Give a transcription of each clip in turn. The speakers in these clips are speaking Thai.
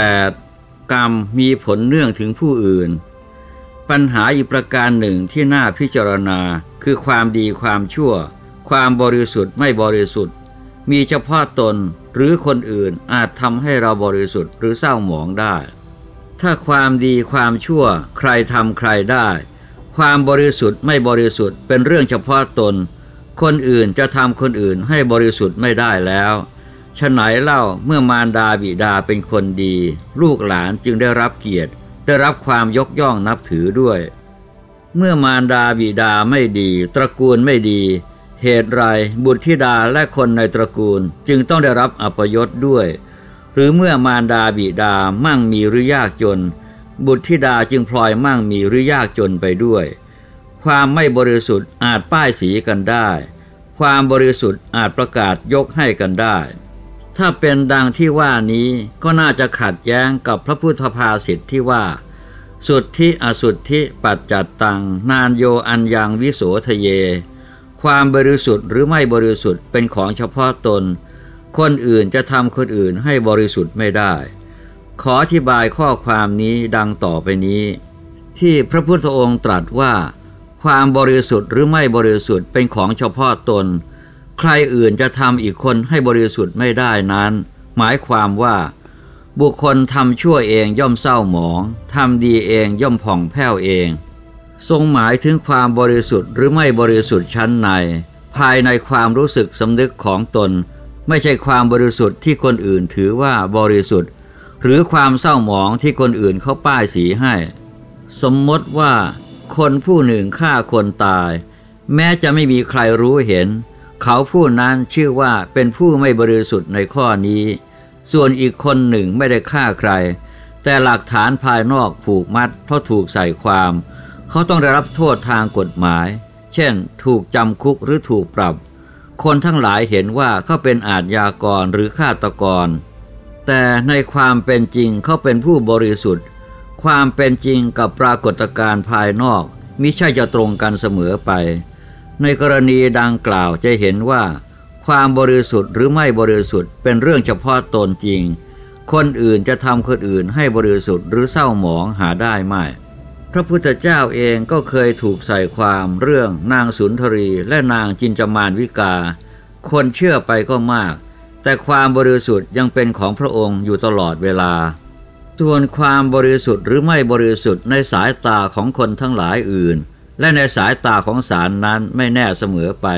8. กรรมมีผลเนื่องถึงผู้อื่น ปัญหาอีกประการหนึ่งที่น่าพิจารณาคือความดีความชั่ว ความบริสุทธิ์ไม่บริสุทธิ์ มีเฉพาะตนหรือคนอื่นอาจทำให้เราบริสุทธิ์หรือเศร้าหมองได้ ถ้าความดีความชั่วใครทำใครได้ ความบริสุทธิ์ไม่บริสุทธิ์เป็นเรื่องเฉพาะตน คนอื่นจะทำคนอื่นให้บริสุทธิ์ไม่ได้แล้ว ฉไหนเล่าเมื่อมารดาบิดาเป็นคนดี ลูกหลานจึงได้รับเกียรติ ได้รับความยกย่องนับถือด้วย เมื่อมารดาบิดาไม่ดี ตระกูลไม่ดี เหตุไรบุตรธิดาและคนในตระกูลจึงต้องได้รับอัปยศด้วย หรือเมื่อมารดาบิดามั่งมีหรือยากจน บุตรธิดาจึงพลอยมั่งมีหรือยากจนไปด้วย ความไม่บริสุทธิ์อาจป้ายสีกันได้ ความบริสุทธิ์อาจประกาศยกให้กันได้ ถ้าเป็นดังที่ว่านี้ก็น่าจะขัดแย้งกับพระพุทธภาษิตทที่ว่า สุทธิอสุทธิปัจจัตตัง นานโยอัญญังวิโสทะเย ความบริสุทธิ์หรือไม่บริสุทธิ์เป็นของเฉพาะตน คนอื่นจะทำคนอื่นให้บริสุทธิ์ไม่ได้ ขออธิบายข้อความนี้ดังต่อไปนี้ ที่พระพุทธองค์ตรัสว่า ความบริสุทธิ์หรือไม่บริสุทธิ์เป็นของเฉพาะตน ใครอื่นจะทำอีกคนให้บริสุทธิ์ไม่ได้นั้น หมายความว่า บุคคลทำชั่วเองย่อมเศร้าหมองทำดีเองย่อมผ่องแผ้วเอง ทรงหมายถึงความบริสุทธิ์หรือไม่บริสุทธิ์ชั้นใน ภายในความรู้สึกสำนึกของตน ไม่ใช่ความบริสุทธิ์ที่คนอื่นถือว่าบริสุทธิ์ หรือความเศร้าหมองที่คนอื่นเขาป้ายสีให้ สมมติว่า คนผู้หนึ่งฆ่าคนตาย แม้จะไม่มีใครรู้เห็น เขาผู้นั้นชื่อว่าเป็นผู้ไม่บริสุทธิ์ในข้อนี้ ส่วนอีกคนหนึ่งไม่ได้ฆ่าใคร แต่หลักฐานภายนอกผูกมัดเพราะถูกใส่ความ เขาต้องได้รับโทษทางกฎหมาย เช่น ถูกจำคุกหรือถูกปรับ คนทั้งหลายเห็นว่าเขาเป็นอาชญากรหรือฆาตกร แต่ในความเป็นจริงเขาเป็นผู้บริสุทธิ์ ความเป็นจริงกับปรากฏการณ์ภายนอกมิใช่จะตรงกันเสมอไป ในกรณีดังกล่าวจะเห็นว่า ความบริสุทธิ์หรือไม่บริสุทธิ์เป็นเรื่องเฉพาะตนจริง คนอื่นจะทำคนอื่นให้บริสุทธิ์หรือเศร้าหมองหาได้ไม่ พระพุทธเจ้าเองก็เคยถูกใส่ความเรื่องนางสุนทรีและนางจินจมานวิกา คนเชื่อไปก็มาก แต่ความบริสุทธิ์ยังเป็นของพระองค์อยู่ตลอดเวลาส่วนความบริสุทธิ์หรือไม่บริสุทธิ์ในสายตาของคนทั้งหลายอื่น และในสายตาของศาลนั้นไม่แน่เสมอไป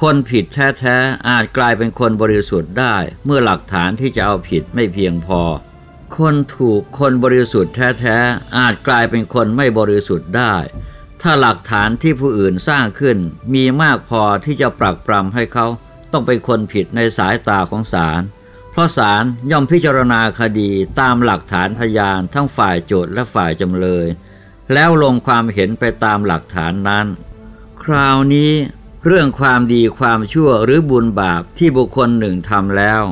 คนผิดแท้ๆอาจกลายเป็นคนบริสุทธิ์ได้ เมื่อหลักฐานที่จะเอาผิดไม่เพียงพอ คนถูกคนบริสุทธิ์แท้ๆอาจกลายเป็นคนไม่บริสุทธิ์ได้ ถ้าหลักฐานที่ผู้อื่นสร้างขึ้นมีมากพอที่จะปรักปรำให้เขาต้องเป็นคนผิดในสายตาของศาลเพราะศาลย่อมพิจารณาคดีตามหลักฐานพยานทั้งฝ่ายโจทย์และฝ่ายจำเลย แล้วลงความเห็นไปตามหลักฐานนั้น คราวนี้เรื่องความดีความชั่วหรือบุญบาปที่บุคคลหนึ่งทำแล้ว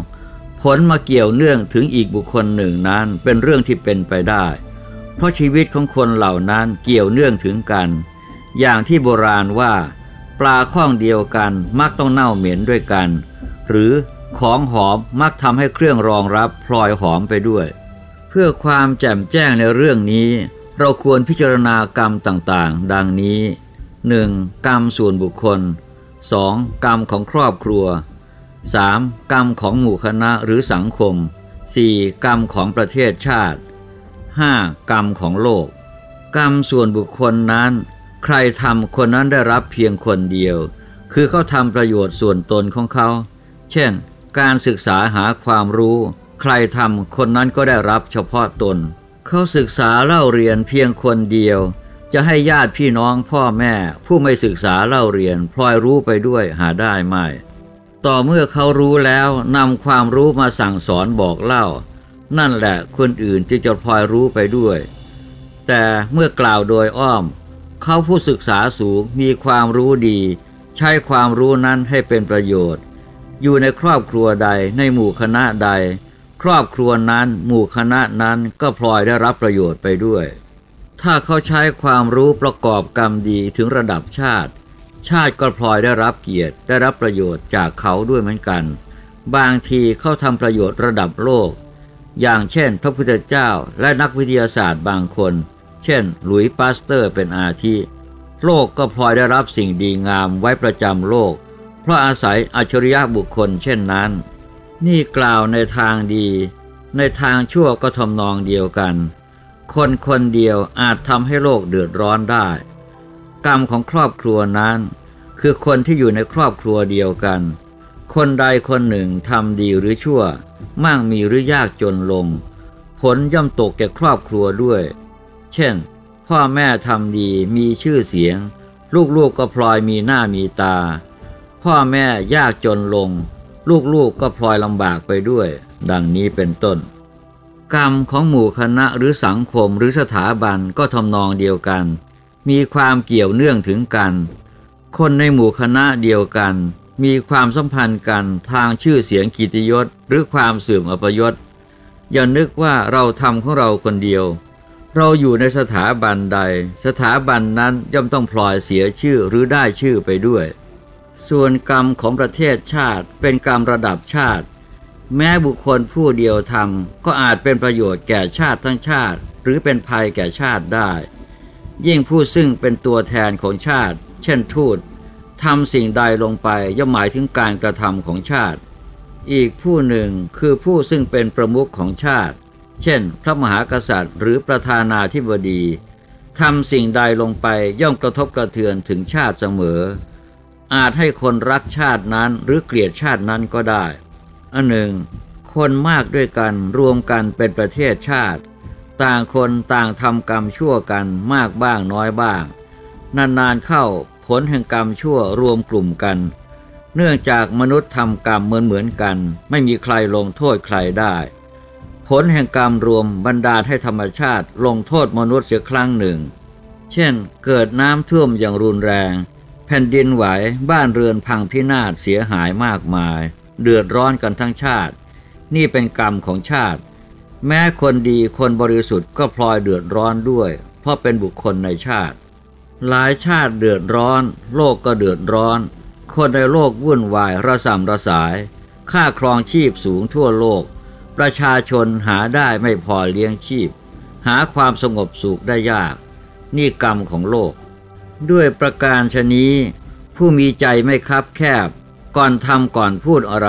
ผลมาเกี่ยวเนื่องถึงอีกบุคคลหนึ่งนั้นเป็นเรื่องที่เป็นไปได้ เพราะชีวิตของคนเหล่านั้นเกี่ยวเนื่องถึงกัน อย่างที่โบราณว่า ปลาข้องเดียวกันมักต้องเน่าเหม็นด้วยกัน หรือของหอมมักทำให้เครื่องรองรับพลอยหอมไปด้วย เพื่อความแจ่มแจ้งในเรื่องนี้ เราควรพิจารณากรรมต่างๆ ดังนี้ 1. กรรมส่วนบุคคล 2. กรรมของครอบครัว 3. กรรมของหมู่คณะหรือสังคม 4. กรรมของประเทศชาติ 5. กรรมของโลก กรรมส่วนบุคคลนั้น ใครทำคนนั้นได้รับเพียงคนเดียว คือเขาทำประโยชน์ส่วนตนของเขา เช่น การศึกษาหาความรู้ ใครทำคนนั้นก็ได้รับเฉพาะตน เขาศึกษาเล่าเรียนเพียงคนเดียว จะให้ญาติพี่น้องพ่อแม่ ผู้ไม่ศึกษาเล่าเรียนพลอยรู้ไปด้วยหาได้ไม่ ต่อเมื่อเขารู้แล้วนำความรู้มาสั่งสอนบอกเล่า นั่นแหละคนอื่นจึงจะพลอยรู้ไปด้วย แต่เมื่อกล่าวโดยอ้อม เขาผู้ศึกษาสูงมีความรู้ดี ใช้ความรู้นั้นให้เป็นประโยชน์ อยู่ในครอบครัวใดในหมู่คณะใด ครอบครัวนั้น หมู่คณะนั้นก็พลอยได้รับประโยชน์ไปด้วย ถ้าเขาใช้ความรู้ประกอบกรรมดีถึงระดับชาติ ชาติก็พลอยได้รับเกียรติได้รับประโยชน์จากเขาด้วยเหมือนกัน บางทีเขาทำประโยชน์ระดับโลก อย่างเช่น พระพุทธเจ้าและนักวิทยาศาสตร์บางคน เช่น หลุยส์ปาสเตอร์เป็นอาทิ โลกก็พลอยได้รับสิ่งดีงามไว้ประจำโลก เพราะอาศัยอัจฉริยะบุคคลเช่นนั้น นี่กล่าวในทางดี ในทางชั่วก็ทำนองเดียวกัน คนคนเดียวอาจทำให้โลกเดือดร้อนได้ กรรมของครอบครัวนั้น คือคนที่อยู่ในครอบครัวเดียวกัน คนใดคนหนึ่งทำดีหรือชั่ว มั่งมีหรือยากจนลง ผลย่อมตกแก่ครอบครัวด้วย เช่น พ่อแม่ทำดีมีชื่อเสียง ลูกๆก็พลอยมีหน้ามีตา พ่อแม่ยากจนลง ลูกๆก็พลอยลำบากไปด้วย ดังนี้เป็นต้น กรรมของหมู่คณะหรือสังคมหรือสถาบันก็ทำนองเดียวกัน มีความเกี่ยวเนื่องถึงกัน คนในหมู่คณะเดียวกัน มีความสัมพันธ์กันทางชื่อเสียงกิตยศหรือความเสื่อมอัปยศอย่านึกว่าเราทำของเราคนเดียว เราอยู่ในสถาบันใด สถาบันนั้นย่อมต้องพลอยเสียชื่อหรือได้ชื่อไปด้วย ส่วนกรรมของประเทศชาติเป็นกรรมระดับชาติ แม้บุคคลผู้เดียวทำก็อาจเป็นประโยชน์แก่ชาติทั้งชาติ หรือเป็นภัยแก่ชาติได้ ยิ่งผู้ซึ่งเป็นตัวแทนของชาติ เช่นทูตทำสิ่งใดลงไปย่อมหมายถึงการกระทำของชาติ อีกผู้หนึ่งคือผู้ซึ่งเป็นประมุขของชาติ เช่น พระมหากษัตริย์ หรือประธานาธิบดีทำสิ่งใดลงไปย่อมกระทบกระเทือนถึงชาติเสมอ อาจให้คนรักชาตินั้นหรือเกลียดชาตินั้นก็ได้ อันหนึ่ง คนมากด้วยกันรวมกันเป็นประเทศชาติ ต่างคนต่างทำกรรมชั่วกันมากบ้างน้อยบ้าง นานๆเข้าผลแห่งกรรมชั่วรวมกลุ่มกัน เนื่องจากมนุษย์ทำกรรมเหมือนเหมือนกัน ไม่มีใครลงโทษใครได้ ผลแห่งกรรมรวมบรรดาให้ธรรมชาติลงโทษมนุษย์เสียครั้งหนึ่ง เช่น เกิดน้ำท่วมอย่างรุนแรง แผ่นดินไหวบ้านเรือนพังพินาศเสียหายมากมาย เดือดร้อนกันทั้งชาติ นี่เป็นกรรมของชาติ แม้คนดีคนบริสุทธิ์ก็พลอยเดือดร้อนด้วย เพราะเป็นบุคคลในชาติ หลายชาติเดือดร้อน โลกก็เดือดร้อน คนในโลกวุ่นวายระสำระสาย ค่าครองชีพสูงทั่วโลก ประชาชนหาได้ไม่พอเลี้ยงชีพ หาความสงบสุขได้ยาก นี่กรรมของโลก ด้วยประการชนี้ ผู้มีใจไม่คับแคบ ก่อนทำก่อนพูดอะไร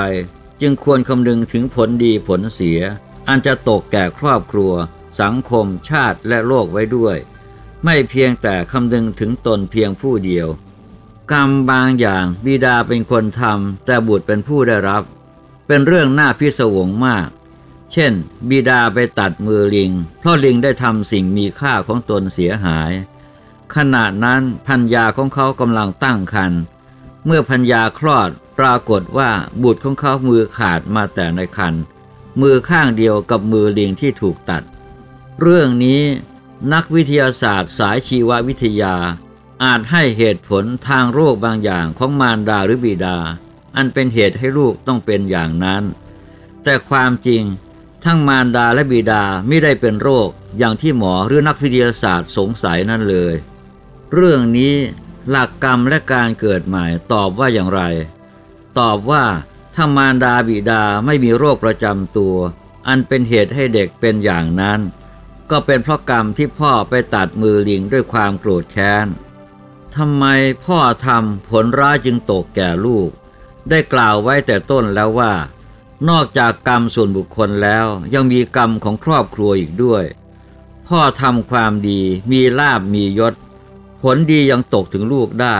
จึงควรคำนึงถึงผลดีผลเสีย อันจะตกแก่ครอบครัว สังคมชาติและโลกไว้ด้วย ไม่เพียงแต่คำนึงถึงตนเพียงผู้เดียว กรรมบางอย่างบิดาเป็นคนทำแต่บุตรเป็นผู้ได้รับ เป็นเรื่องน่าพิศวงมากเช่น บิดาไปตัดมือลิง เพราะลิงได้ทำสิ่งมีค่าของตนเสียหาย ขณะนั้นพัญญาของเขากำลังตั้งครรภ์เมื่อพัญญาคลอดปรากฏว่าบุตรของเขามือขาดมาแต่ในครรภ์มือข้างเดียวกับมือลิงที่ถูกตัด เรื่องนี้นักวิทยาศาสตร์สายชีววิทยา อาจให้เหตุผลทางโรคบางอย่างของมารดาหรือบิดา อันเป็นเหตุให้ลูกต้องเป็นอย่างนั้น แต่ความจริงทั้งมารดาและบิดาไม่ได้เป็นโรคอย่างที่หมอหรือนักวิทยาศาสตร์สงสัยนั่นเลย เรื่องนี้หลักกรรมและการเกิดใหม่ตอบว่าอย่างไร ตอบว่าถ้ามารดาบิดาไม่มีโรคประจำตัว อันเป็นเหตุให้เด็กเป็นอย่างนั้น ก็เป็นเพราะกรรมที่พ่อไปตัดมือลิงด้วยความโกรธแค้นทำไมพ่อทำผลร้ายจึงตกแก่ลูก ได้กล่าวไว้แต่ต้นแล้วว่า นอกจากกรรมส่วนบุคคลแล้วยังมีกรรมของครอบครัวอีกด้วย พ่อทำความดีมีลาบมียศ ผลดียังตกถึงลูกได้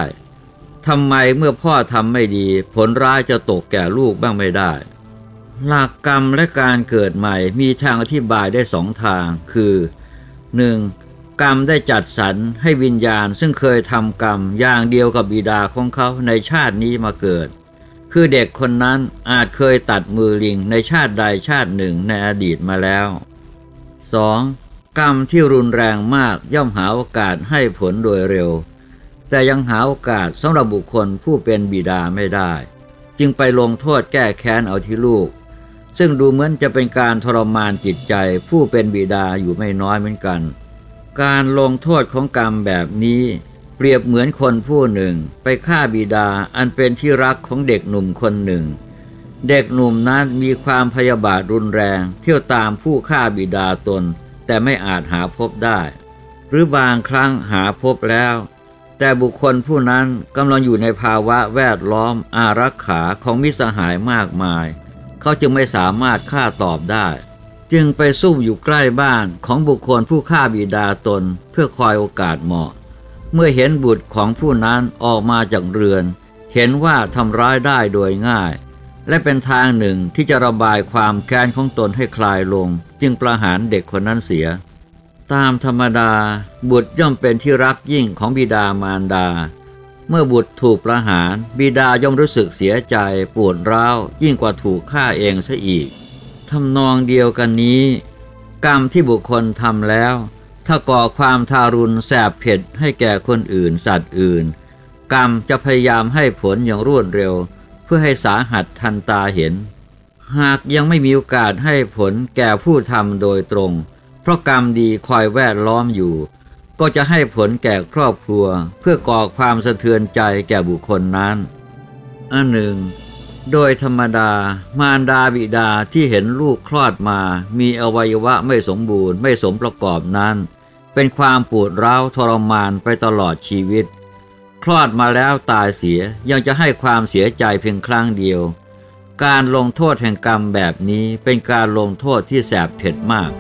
ทำไมเมื่อพ่อทำไม่ดี ผลร้ายจะตกแก่ลูกบ้างไม่ได้ หลักกรรมและการเกิดใหม่มีทางอธิบายได้สองทาง คือ 1. กรรมได้จัดสรรให้วิญญาณซึ่งเคยทำกรรมอย่างเดียวกับบิดาของเขาในชาตินี้มาเกิด คือเด็กคนนั้นอาจเคยตัดมือลิงในชาติใดชาติหนึ่งในอดีตมาแล้ว 2. กรรมที่รุนแรงมากย่อมหาโอกาสให้ผลโดยเร็ว แต่ยังหาโอกาสสำหรับบุคคลผู้เป็นบิดาไม่ได้ จึงไปลงโทษแก้แค้นเอาที่ลูก ซึ่งดูเหมือนจะเป็นการทรมานจิตใจผู้เป็นบิดาอยู่ไม่น้อยเหมือนกัน การลงโทษของกรรมแบบนี้ เปรียบเหมือนคนผู้หนึ่ง ไปฆ่าบิดาอันเป็นที่รักของเด็กหนุ่มคนหนึ่ง เด็กหนุ่มนั้นมีความพยาบาทรุนแรง เที่ยวตามผู้ฆ่าบิดาตน แต่ไม่อาจหาพบได้ หรือบางครั้งหาพบแล้ว แต่บุคคลผู้นั้นกำลังอยู่ในภาวะแวดล้อมอารักขาของมิสหายมากมาย เขาจึงไม่สามารถฆ่าตอบได้ จึงไปซุ่มอยู่ใกล้บ้านของบุคคลผู้ฆ่าบิดาตนเพื่อคอยโอกาสเหมาะ เมื่อเห็นบุตรของผู้นั้นออกมาจากเรือน เห็นว่าทำร้ายได้โดยง่ายและเป็นทางหนึ่งที่จะระบายความแค้นของตนให้คลายลงจึงประหารเด็กคนนั้นเสีย ตามธรรมดาบุตรย่อมเป็นที่รักยิ่งของบิดามารดา เมื่อบุตรถูกประหารบิดาย่อมรู้สึกเสียใจปวดร้าวยิ่งกว่าถูกฆ่าเองซะอีกทำนองเดียวกันนี้ กรรมที่บุคคลทำแล้ว ถ้าก่อความทารุณแสบเผ็ดให้แก่คนอื่นสัตว์อื่น กรรมจะพยายามให้ผลอย่างรวดเร็ว เพื่อให้สาหัสทันตาเห็น หากยังไม่มีโอกาสให้ผลแก่ผู้ทำโดยตรง เพราะกรรมดีคอยแวดล้อมอยู่ ก็จะให้ผลแก่ครอบครัว เพื่อก่อความสะเทือนใจแก่บุคคลนั้นอันหนึ่ง โดยธรรมดามารดาบิดาที่เห็นลูกคลอดมา มีอวัยวะไม่สมบูรณ์ไม่สมประกอบนั้น เป็นความปวดร้าวทรมานไปตลอดชีวิต คลอดมาแล้วตายเสียยังจะให้ความเสียใจเพียงครั้งเดียว การลงโทษแห่งกรรมแบบนี้เป็นการลงโทษที่แสบเผ็ดมาก